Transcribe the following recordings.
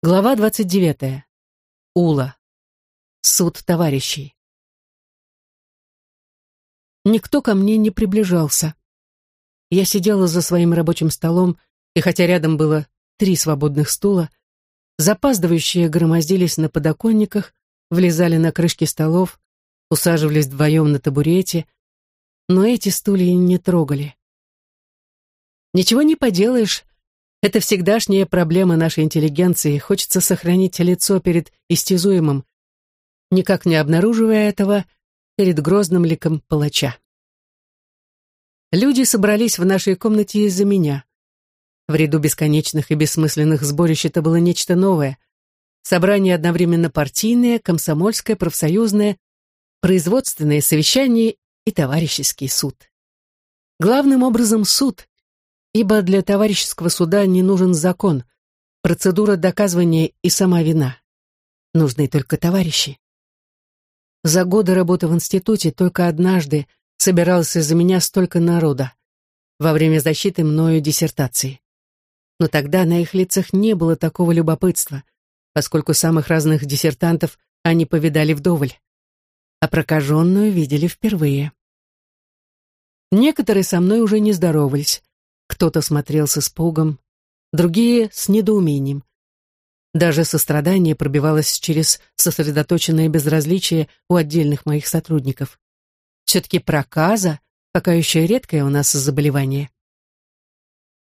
Глава двадцать девятая. Ула. Суд товарищей. Никто ко мне не приближался. Я сидела за своим рабочим столом, и хотя рядом было три свободных стула, запаздывающие громоздились на подоконниках, влезали на крышки столов, усаживались вдвоем на табурете, но эти стулья не трогали. Ничего не поделаешь, это всегдашняя проблема нашей интеллигенции. Хочется сохранить лицо перед истязуемым, никак не обнаруживая этого перед грозным ликом палача. Люди собрались в нашей комнате из-за меня. В ряду бесконечных и бессмысленных сборищ это было нечто новое. Собрание одновременно партийное, комсомольское, профсоюзное, производственное совещание и товарищеский суд. Главным образом суд, ибо для товарищеского суда не нужен закон, процедура доказывания и сама вина. Нужны только товарищи. За годы работы в институте только однажды собиралось из-за меня столько народа во время защиты мною диссертации. Но тогда на их лицах не было такого любопытства, поскольку самых разных диссертантов они повидали вдоволь, а прокаженную видели впервые. Некоторые со мной уже не здоровались, кто-то смотрел с испугом, другие — с недоумением. Даже сострадание пробивалось через сосредоточенное безразличие у отдельных моих сотрудников. Все-таки проказа — пока еще редкое у нас заболевание.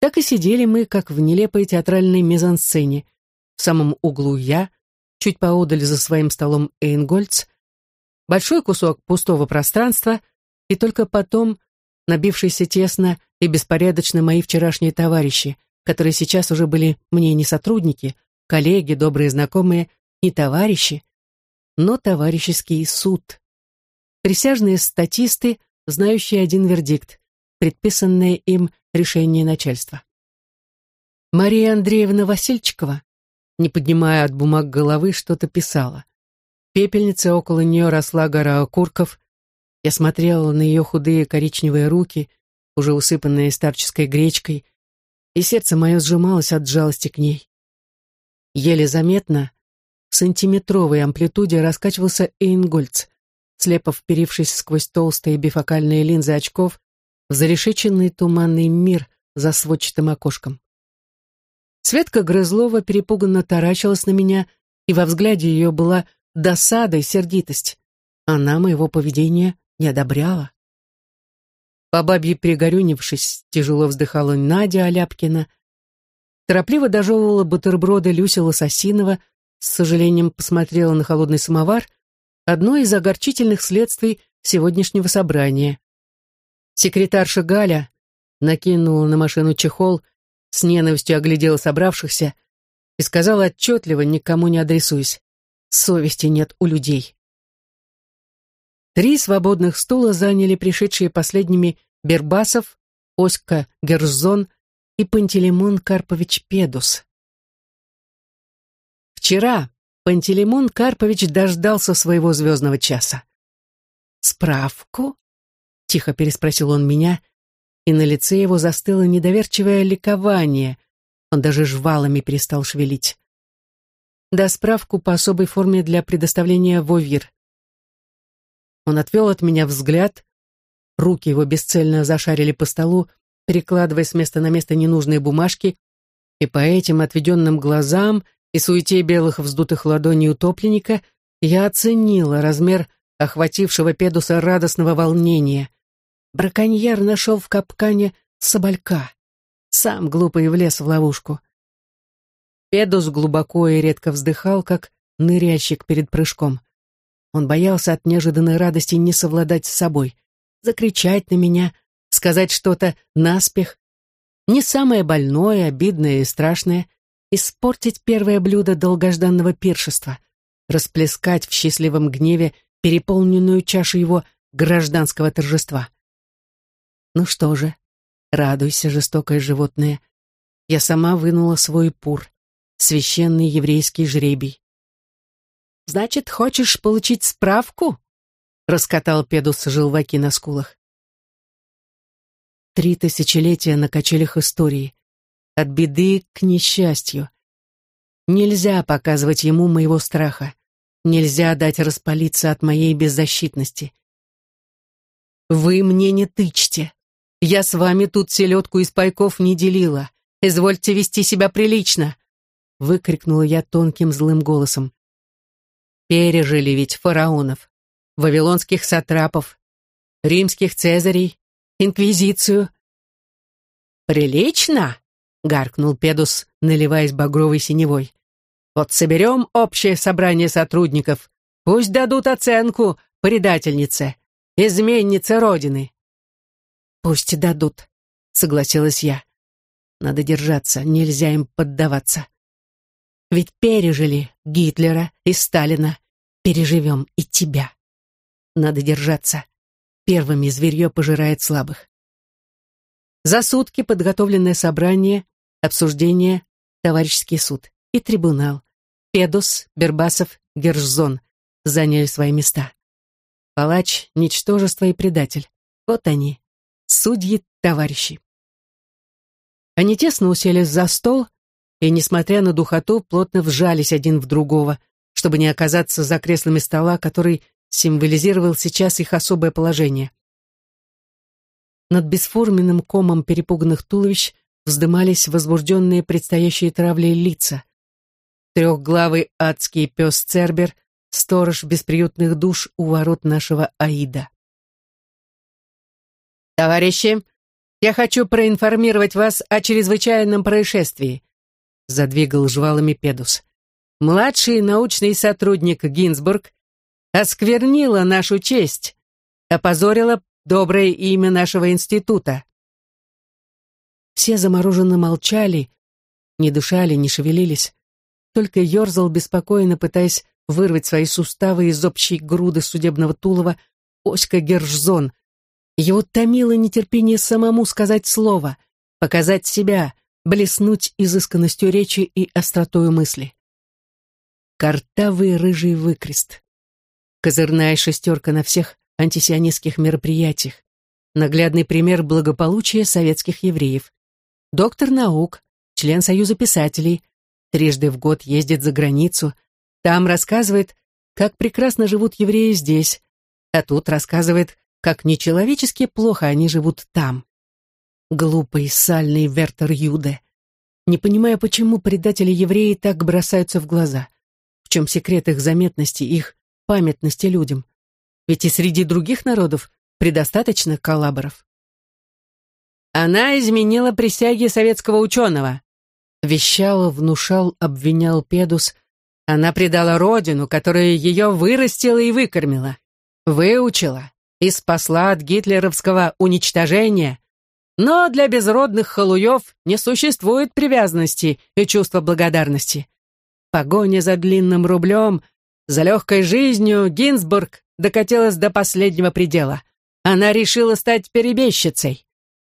Так и сидели мы, как в нелепой театральной мизансцене. В самом углу я, чуть поодаль за своим столом Эйнгольц, большой кусок пустого пространства, и только потом набившийся тесно и беспорядочно мои вчерашние товарищи, которые сейчас уже были мне не сотрудники, коллеги, добрые знакомые, не товарищи, но товарищеский суд. Присяжные статисты, знающие один вердикт, предписанное им решение начальства. Мария Андреевна Васильчикова, не поднимая от бумаг головы, что-то писала. Пепельница около нее росла гора окурков, я смотрела на ее худые коричневые руки, уже усыпанные старческой гречкой, и сердце мое сжималось от жалости к ней. Еле заметно, в сантиметровой амплитуде раскачивался Эйнгольц, слепо вперившись сквозь толстые бифокальные линзы очков в зарешеченный туманный мир за сводчатым окошком. Светка Грызлова перепуганно таращилась на меня, и во взгляде ее была досада и сердитость. Она моего поведения не одобряла. По бабье пригорюнившись, тяжело вздыхала Надя Аляпкина. Торопливо дожевывала бутерброды Люся Лососинова, с сожалением посмотрела на холодный самовар, одно из огорчительных следствий сегодняшнего собрания. Секретарша Галя накинула на машину чехол, с ненавистью оглядела собравшихся и сказала отчетливо, никому не адресуясь, «Совести нет у людей». Три свободных стула заняли пришедшие последними Бербасов, Оська Герзон и Пантелеймон Карпович Педус. Вчера Пантелеймон Карпович дождался своего звездного часа. «Справку?» — тихо переспросил он меня, и на лице его застыло недоверчивое ликование. Он даже жвалами перестал шевелить. «Да справку по особой форме для предоставления в ОВИР», он отвел от меня взгляд. Руки его бесцельно зашарили по столу, перекладывая с места на место ненужные бумажки, и по этим отведенным глазам и суете белых вздутых ладоней утопленника я оценила размер охватившего Педуса радостного волнения. Браконьер нашел в капкане соболька. Сам глупо влез в ловушку. Педус глубоко и редко вздыхал, как ныряльщик перед прыжком. Он боялся от неожиданной радости не совладать с собой, закричать на меня, сказать что-то наспех. Не самое больное, обидное и страшное — испортить первое блюдо долгожданного пиршества, расплескать в счастливом гневе переполненную чашу его гражданского торжества. Ну что же, радуйся, жестокое животное. Я сама вынула свой пур, священный еврейский жребий. Значит, хочешь получить справку? Раскатал Педус желваки на скулах. Три тысячелетия на качелях истории. От беды к несчастью. Нельзя показывать ему моего страха. Нельзя дать распалиться от моей беззащитности. Вы мне не тычьте. Я с вами тут селедку из пайков не делила. Извольте вести себя прилично, выкрикнула я тонким злым голосом. Пережили ведь фараонов, вавилонских сатрапов, римских цезарей, инквизицию. «Прилично?» — гаркнул Педус, наливаясь багровой синевой. «Вот соберем общее собрание сотрудников, пусть дадут оценку предательнице, изменнице Родины». «Пусть дадут», — согласилась я. «Надо держаться, нельзя им поддаваться. Ведь пережили Гитлера и Сталина, переживем и тебя. Надо держаться. Первыми зверье пожирает слабых. За сутки подготовленное собрание, обсуждение, товарищеский суд и трибунал. Педос, Бербасов, Гержзон заняли свои места. Палач, ничтожество и предатель. Вот они, судьи-товарищи. Они тесно уселись за стол и, несмотря на духоту, плотно вжались один в другого, чтобы не оказаться за креслами стола, который символизировал сейчас их особое положение. Над бесформенным комом перепуганных туловищ вздымались возбужденные предстоящие травлей лица. Трехглавый адский пес Цербер, сторож бесприютных душ у ворот нашего Аида. «Товарищи, я хочу проинформировать вас о чрезвычайном происшествии», задвигал жвалами Педус. «Младший научный сотрудник Гинзбург осквернила нашу честь, опозорила доброе имя нашего института. Все замороженно молчали, не дышали, не шевелились. Только ерзал беспокойно, пытаясь вырвать свои суставы из общей груды судебного тулова Оська Гержзон. Его томило нетерпение самому сказать слово, показать себя, блеснуть изысканностью речи и остротою мысли. Картавый рыжий выкрест. Козырная шестерка на всех антисионистских мероприятиях, наглядный пример благополучия советских евреев. Доктор наук, член Союза писателей, трижды в год ездит за границу, там рассказывает, как прекрасно живут евреи здесь, а тут рассказывает, как нечеловечески плохо они живут там. Глупый, сальный Вертер Юде. Не понимая, почему предатели-евреи так бросаются в глаза. В чем секрет их заметности, их памятности людям? Ведь и среди других народов предостаточно коллаборов. Она изменила присяги советского ученого. Вещал, внушал, обвинял Педус. Она предала родину, которая ее вырастила и выкормила. Выучила и спасла от гитлеровского уничтожения. Но для безродных халуев не существует привязанности и чувства благодарности. Погоня за длинным рублем, за легкой жизнью Гинзбург докатилась до последнего предела. Она решила стать перебежчицей.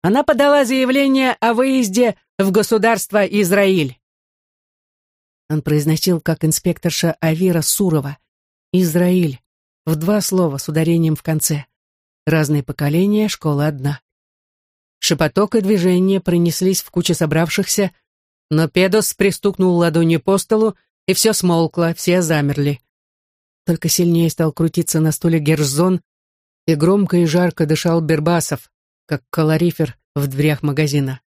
Она подала заявление о выезде в государство Израиль. Он произносил, как инспекторша Авира Сурова. «Израиль». В два слова с ударением в конце. Разные поколения, школа одна. Шепоток и движение пронеслись в куче собравшихся, но Педос пристукнул ладонью по столу, и все смолкло, все замерли. Только сильнее стал крутиться на стуле Герзон, и громко и жарко дышал Бербасов, как калорифер в дверях магазина.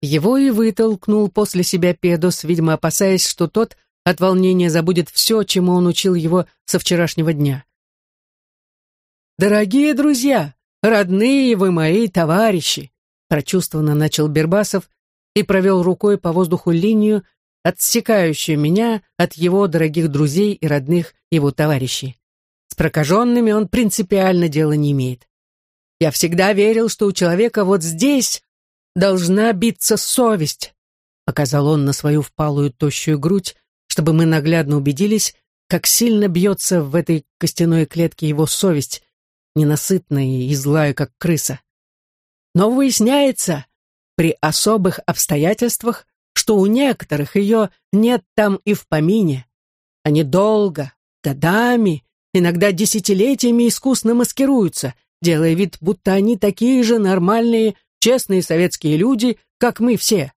Его и вытолкнул после себя Педос, видимо, опасаясь, что тот от волнения забудет все, чему он учил его со вчерашнего дня. «Дорогие друзья, родные вы мои товарищи!» прочувствованно начал Бербасов и провел рукой по воздуху линию, отсекающую меня от его дорогих друзей и родных его товарищей. С прокаженными он принципиально дела не имеет. Я всегда верил, что у человека вот здесь должна биться совесть, показал он на свою впалую тощую грудь, чтобы мы наглядно убедились, как сильно бьется в этой костяной клетке его совесть, ненасытная и злая, как крыса. Но выясняется, при особых обстоятельствах что у некоторых ее нет там и в помине. Они долго, годами, иногда десятилетиями искусно маскируются, делая вид, будто они такие же нормальные, честные советские люди, как мы все.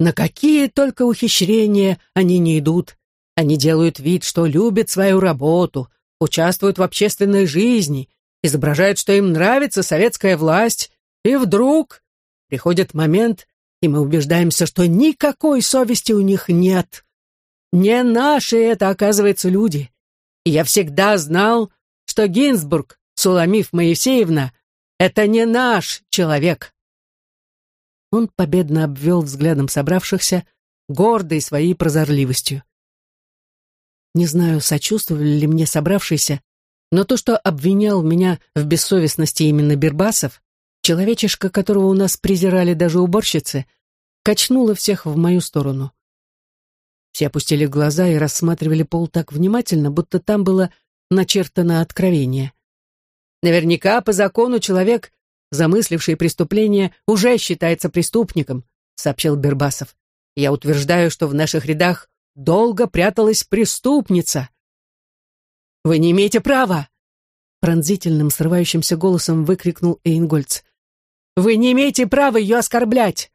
На какие только ухищрения они не идут. Они делают вид, что любят свою работу, участвуют в общественной жизни, изображают, что им нравится советская власть, и вдруг приходит момент, и мы убеждаемся, что никакой совести у них нет. Не наши это, оказывается, люди. И я всегда знал, что Гинзбург, Суламиф Моисеевна, это не наш человек. Он победно обвел взглядом собравшихся, гордый своей прозорливостью. Не знаю, сочувствовали ли мне собравшиеся, но то, что обвинял меня в бессовестности именно Бербасов, человечишка, которого у нас презирали даже уборщицы, качнуло всех в мою сторону. Все опустили глаза и рассматривали пол так внимательно, будто там было начертано откровение. Наверняка по закону человек, замысливший преступление, уже считается преступником, сообщил Бербасов. Я утверждаю, что в наших рядах долго пряталась преступница. Вы не имеете права, пронзительным, срывающимся голосом выкрикнул Эйнгольц. Вы не имеете права ее оскорблять.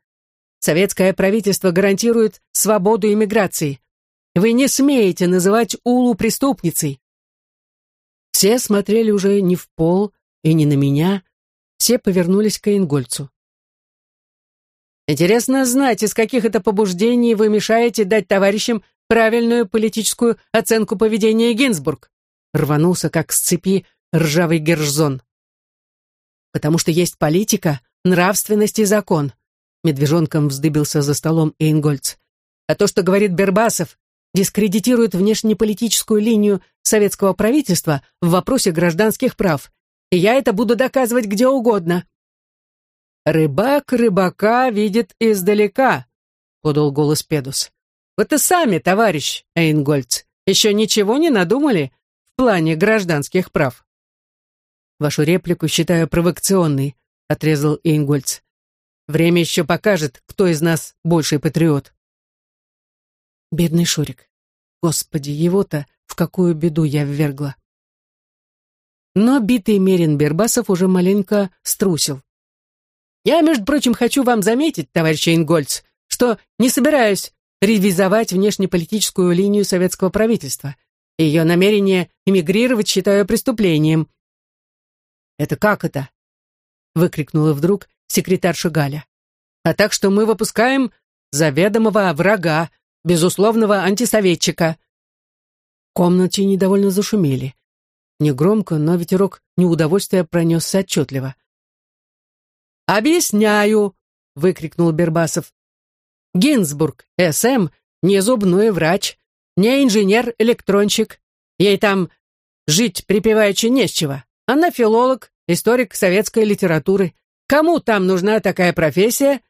Советское правительство гарантирует свободу иммиграции. Вы не смеете называть Улу преступницей. Все смотрели уже не в пол и не на меня, все повернулись к Эйнгольцу. Интересно знать, из каких это побуждений вы мешаете дать товарищам правильную политическую оценку поведения Гинзбург. Рванулся, как с цепи, ржавый Гержзон. Потому что есть политика, нравственность и закон. Медвежонком вздыбился за столом Эйнгольц. А то, что говорит Бербасов, дискредитирует внешнеполитическую линию советского правительства в вопросе гражданских прав. И я это буду доказывать где угодно. «Рыбак рыбака видит издалека», — подал голос Педус. «Вы-то сами, товарищ Эйнгольц, еще ничего не надумали в плане гражданских прав?» «Вашу реплику считаю провокационной», — отрезал Эйнгольц. Время еще покажет, кто из нас больший патриот. Бедный Шурик. Господи, его-то в какую беду я ввергла. Но битый Мерин Бербасов уже маленько струсил. Я, между прочим, хочу вам заметить, товарищ Эйнгольц, что не собираюсь ревизовать внешнеполитическую линию советского правительства. Ее намерение эмигрировать считаю преступлением. «Это как это?» — выкрикнула вдруг секретарша Галя. А так что мы выпускаем заведомого врага, безусловного антисоветчика. В комнате недовольно зашумели. Негромко, но ветерок неудовольствия пронесся отчетливо. «Объясняю!» — выкрикнул Бербасов. «Гинзбург, СМ, не зубной врач, не инженер-электронщик. Ей там жить припеваючи не с чего. Она филолог, историк советской литературы. Кому там нужна такая профессия?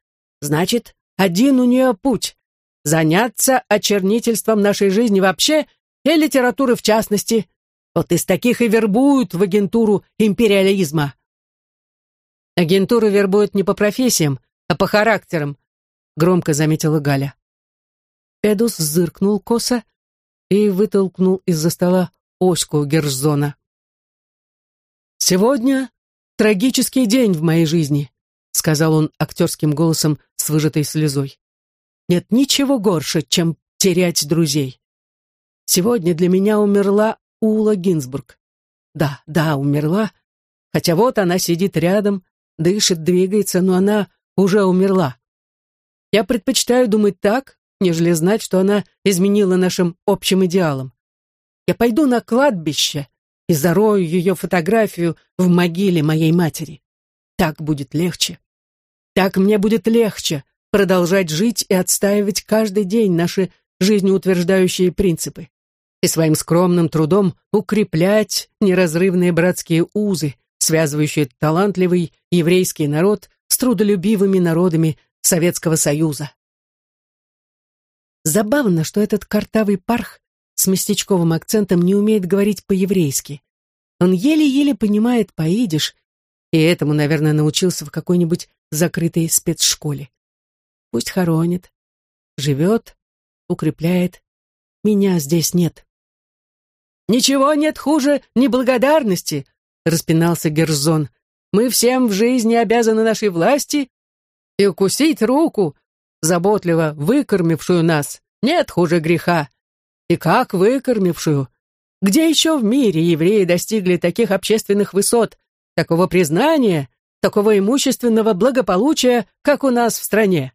Значит, один у нее путь — заняться очернительством нашей жизни вообще и литературы в частности. Вот из таких и вербуют в агентуру империализма. Агентуру вербуют не по профессиям, а по характерам, громко заметила Галя. Эдус зыркнул косо и вытолкнул из-за стола Оську Герзона. «Сегодня трагический день в моей жизни», сказал он актерским голосом с выжатой слезой. «Нет ничего горше, чем терять друзей. Сегодня для меня умерла Ула Гинзбург. Да, да, умерла, хотя вот она сидит рядом, дышит, двигается, но она уже умерла. Я предпочитаю думать так, нежели знать, что она изменила нашим общим идеалам. Я пойду на кладбище и зарою ее фотографию в могиле моей матери. Так будет легче. Так мне будет легче продолжать жить и отстаивать каждый день наши жизнеутверждающие принципы и своим скромным трудом укреплять неразрывные братские узы, связывающие талантливый еврейский народ с трудолюбивыми народами Советского Союза. Забавно, что этот картавый парх с местечковым акцентом не умеет говорить по-еврейски. Он еле-еле понимает по-идиш, и этому, наверное, научился в какой-нибудь закрытой спецшколе. Пусть хоронит, живет, укрепляет. Меня здесь нет. «Ничего нет хуже неблагодарности», — распинался Герзон. «Мы всем в жизни обязаны нашей власти, и укусить руку заботливо выкормившую нас. Нет хуже греха. И как выкормившую? Где еще в мире евреи достигли таких общественных высот, такого признания, такого имущественного благополучия, как у нас в стране?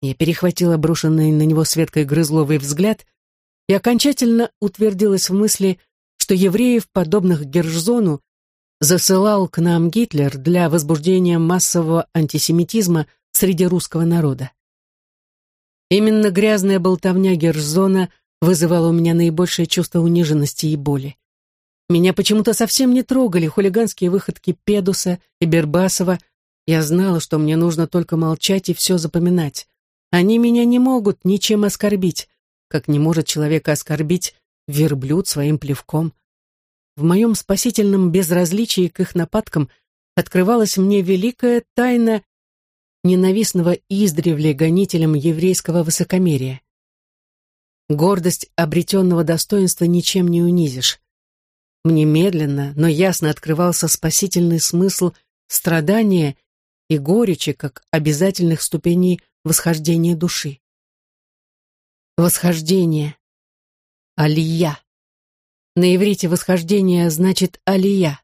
Я перехватила брошенный на него Светкой Грызловый взгляд и окончательно утвердилась в мысли, что евреев, подобных Гержзону, засылал к нам Гитлер для возбуждения массового антисемитизма среди русского народа. Именно грязная болтовня Гержзона вызывала у меня наибольшее чувство униженности и боли. Меня почему-то совсем не трогали хулиганские выходки Педуса и Бербасова. Я знала, что мне нужно только молчать и все запоминать. Они меня не могут ничем оскорбить, как не может человека оскорбить верблюд своим плевком. В моем спасительном безразличии к их нападкам открывалась мне великая тайна ненавистного издревле гонителям еврейского высокомерия. Гордость обретенного достоинства ничем не унизишь. Мне медленно, но ясно открывался спасительный смысл страдания и горечи как обязательных ступеней восхождения души. Восхождение. Алия. На иврите восхождение значит алия.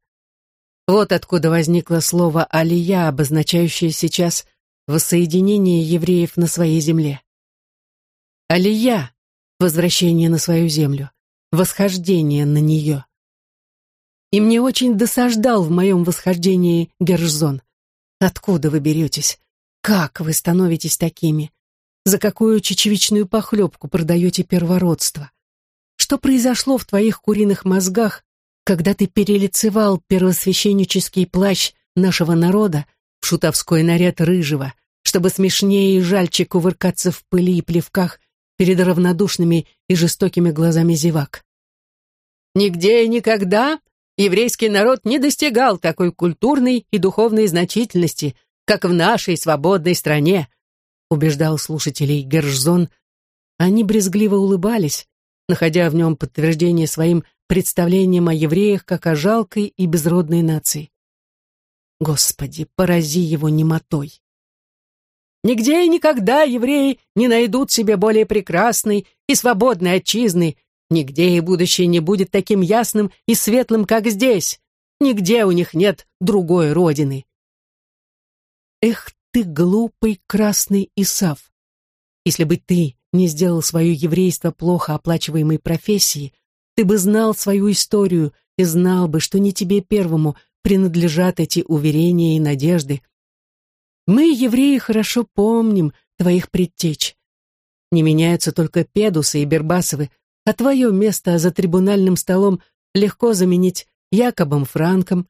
Вот откуда возникло слово алия, обозначающее сейчас воссоединение евреев на своей земле. Алия — возвращение на свою землю, восхождение на нее. И мне очень досаждал в моем восхождении Гержзон. Откуда вы беретесь? Как вы становитесь такими? За какую чечевичную похлебку продаете первородство? Что произошло в твоих куриных мозгах, когда ты перелицевал первосвященнический плащ нашего народа в шутовской наряд рыжего, чтобы смешнее и жальче кувыркаться в пыли и плевках перед равнодушными и жестокими глазами зевак. Нигде и никогда еврейский народ не достигал такой культурной и духовной значительности, как в нашей свободной стране, убеждал слушателей Гержзон. Они брезгливо улыбались, находя в нем подтверждение своим представлением о евреях как о жалкой и безродной нации. Господи, порази его немотой. Нигде и никогда евреи не найдут себе более прекрасной и свободной отчизны, нигде и будущее не будет таким ясным и светлым, как здесь. Нигде у них нет другой родины. Эх ты, глупый красный Исав! Если бы ты не сделал свое еврейство плохо оплачиваемой профессией, ты бы знал свою историю и знал бы, что не тебе первому принадлежат эти уверения и надежды. Мы, евреи, хорошо помним твоих предтеч. Не меняются только Педусы и Бербасовы, а твое место за трибунальным столом легко заменить Якобом Франком,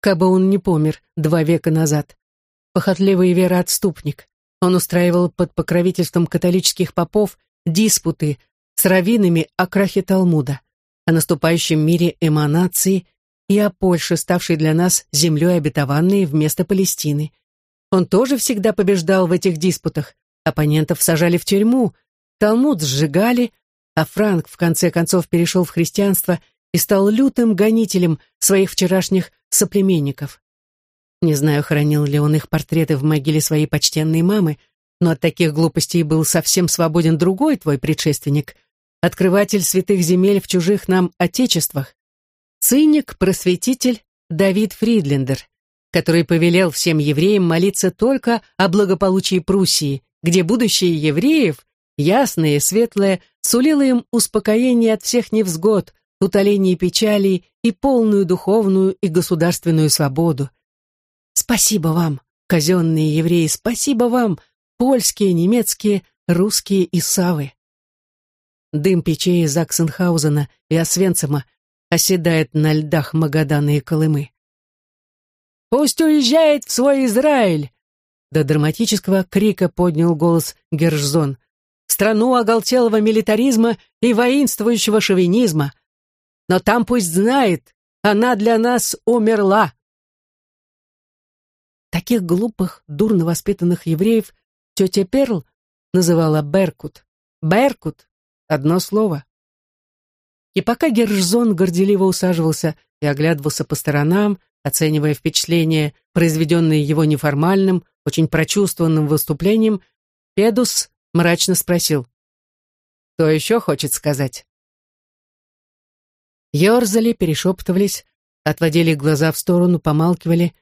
кабы он не помер два века назад. Похотливый вероотступник. Он устраивал под покровительством католических попов диспуты с раввинами о крахе Талмуда, о наступающем мире эманации и о Польше, ставшей для нас землей обетованной вместо Палестины. Он тоже всегда побеждал в этих диспутах. Оппонентов сажали в тюрьму, Талмуд сжигали, а Франк в конце концов перешел в христианство и стал лютым гонителем своих вчерашних соплеменников. Не знаю, хранил ли он их портреты в могиле своей почтенной мамы, но от таких глупостей был совсем свободен другой твой предшественник, открыватель святых земель в чужих нам отечествах, циник-просветитель Давид Фридлендер, который повелел всем евреям молиться только о благополучии Пруссии, где будущее евреев, ясное и светлое, сулило им успокоение от всех невзгод, утоление печали и полную духовную и государственную свободу. Спасибо вам, казенные евреи, спасибо вам, польские, немецкие, русские и савы. Дым печей Заксенхаузена и Освенцима оседает на льдах Магадана и Колымы. «Пусть уезжает в свой Израиль!» До драматического крика поднял голос Гержзон. «Страну оголтелого милитаризма и воинствующего шовинизма! Но там пусть знает, она для нас умерла!» Таких глупых, дурно воспитанных евреев тетя Перл называла Беркут. Беркут — одно слово. И пока Гержзон горделиво усаживался и оглядывался по сторонам, оценивая впечатление, произведенное его неформальным, очень прочувствованным выступлением, Педус мрачно спросил. «Кто еще хочет сказать?» Ёрзали, перешептывались, отводили глаза в сторону, помалкивали.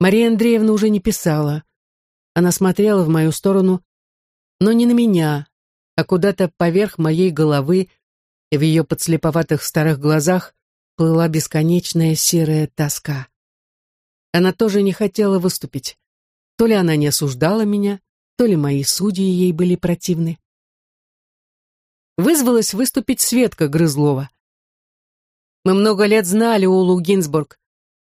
Мария Андреевна уже не писала. Она смотрела в мою сторону, но не на меня, а куда-то поверх моей головы, и в ее подслеповатых старых глазах плыла бесконечная серая тоска. Она тоже не хотела выступить. То ли она не осуждала меня, то ли мои судьи ей были противны. Вызвалась выступить Светка Грызлова. Мы много лет знали Улу Гинзбург.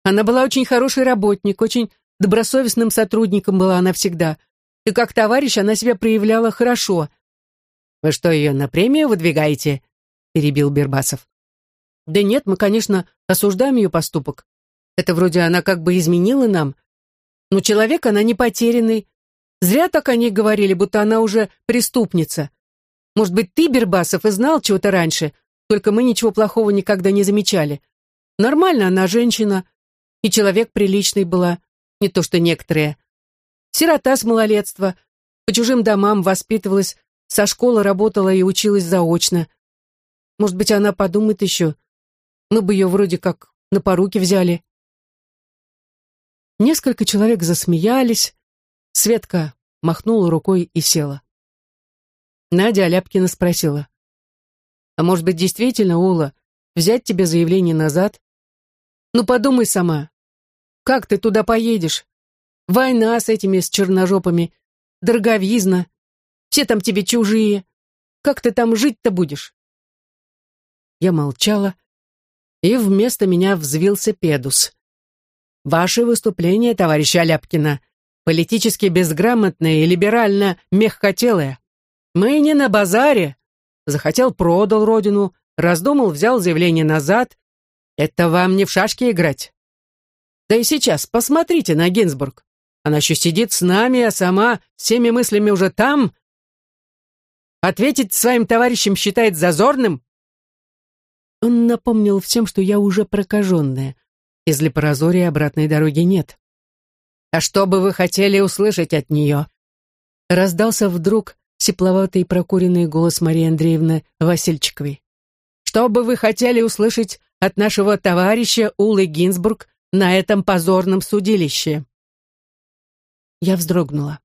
Она была очень хороший работник, очень добросовестным сотрудником была она всегда. И как товарищ она себя проявляла хорошо. «Вы что, ее на премию выдвигаете?» — перебил Бербасов. «Да нет, мы, конечно, осуждаем ее поступок. Это вроде она как бы изменила нам. Но человек она не потерянный. Зря так о ней говорили, будто она уже преступница. Может быть, ты, Бербасов, и знал чего-то раньше, только мы ничего плохого никогда не замечали. Нормально она женщина, и человек приличный была, не то что некоторые. Сирота с малолетства, по чужим домам воспитывалась, со школы работала и училась заочно. Может быть, она подумает еще. Мы бы ее вроде как на поруки взяли. Несколько человек засмеялись. Светка махнула рукой и села. Надя Аляпкина спросила. А может быть, действительно, Ула, взять тебе заявление назад? Ну, подумай сама. Как ты туда поедешь? Война с этими, с черножопами, дороговизна. Все там тебе чужие. Как ты там жить-то будешь? Я молчала, и вместо меня взвился Педус. Ваше выступление, товарищ Аляпкина, политически безграмотное и либерально мягкотелое. Мы не на базаре, Захотел, продал родину, раздумал, взял заявление назад. Это вам не в шашки играть. Да и сейчас посмотрите на Гинзбург. Она еще сидит с нами, а сама всеми мыслями уже там. Ответить своим товарищам считает зазорным? Он напомнил всем, что я уже прокаженная. Из Лепорозория обратной дороги нет. А что бы вы хотели услышать от нее? Раздался вдруг тепловатый прокуренный голос Марии Андреевны Васильчиковой. «Что бы вы хотели услышать от нашего товарища Улы Гинзбург на этом позорном судилище?» Я вздрогнула.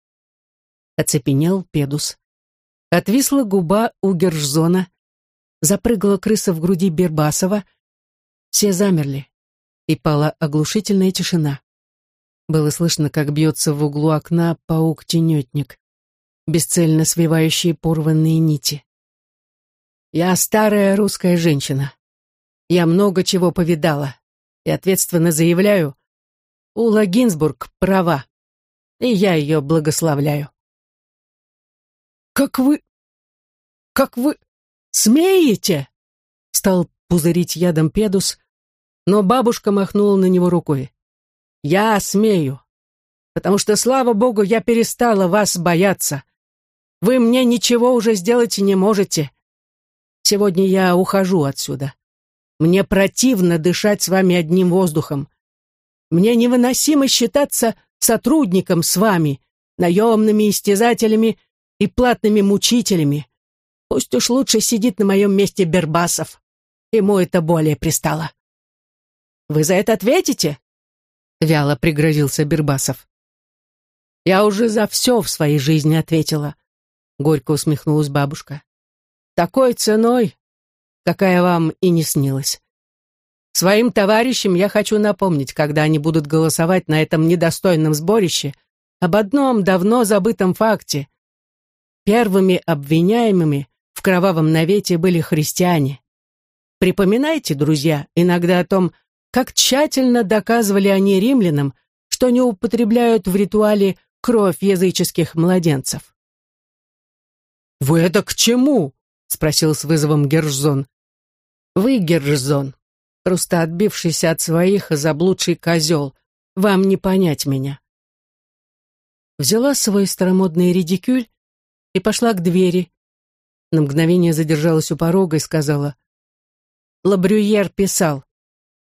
Оцепенел Педус. Отвисла губа у Гержзона. Запрыгала крыса в груди Бербасова. Все замерли. И пала оглушительная тишина. Было слышно, как бьется в углу окна паук-тенетник бесцельно свивающие порванные нити. Я старая русская женщина. Я много чего повидала. И ответственно заявляю, Ула Гинзбург права, и я ее благословляю. «Как вы... как вы... смеете?» Стал пузырить ядом Педус, но бабушка махнула на него рукой. «Я смею, потому что, слава богу, я перестала вас бояться. Вы мне ничего уже сделать не можете. Сегодня я ухожу отсюда. Мне противно дышать с вами одним воздухом. Мне невыносимо считаться сотрудником с вами, наемными истязателями и платными мучителями. Пусть уж лучше сидит на моем месте Бербасов. Ему это более пристало. «Вы за это ответите?» — вяло пригрозился Бербасов. «Я уже за все в своей жизни ответила горько усмехнулась бабушка. Такой ценой, какая вам и не снилась. Своим товарищам я хочу напомнить, когда они будут голосовать на этом недостойном сборище, об одном давно забытом факте. Первыми обвиняемыми в кровавом навете были христиане. Припоминайте, друзья, иногда о том, как тщательно доказывали они римлянам, что не употребляют в ритуале кровь языческих младенцев. «Вы это к чему?» — спросил с вызовом Гержзон. «Вы, Гержзон, просто отбившийся от своих заблудший козел. Вам не понять меня». Взяла свой старомодный редикюль и пошла к двери. На мгновение задержалась у порога и сказала, «Лабрюер писал,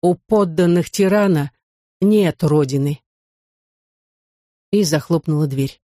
у подданных тирана нет родины». И захлопнула дверь.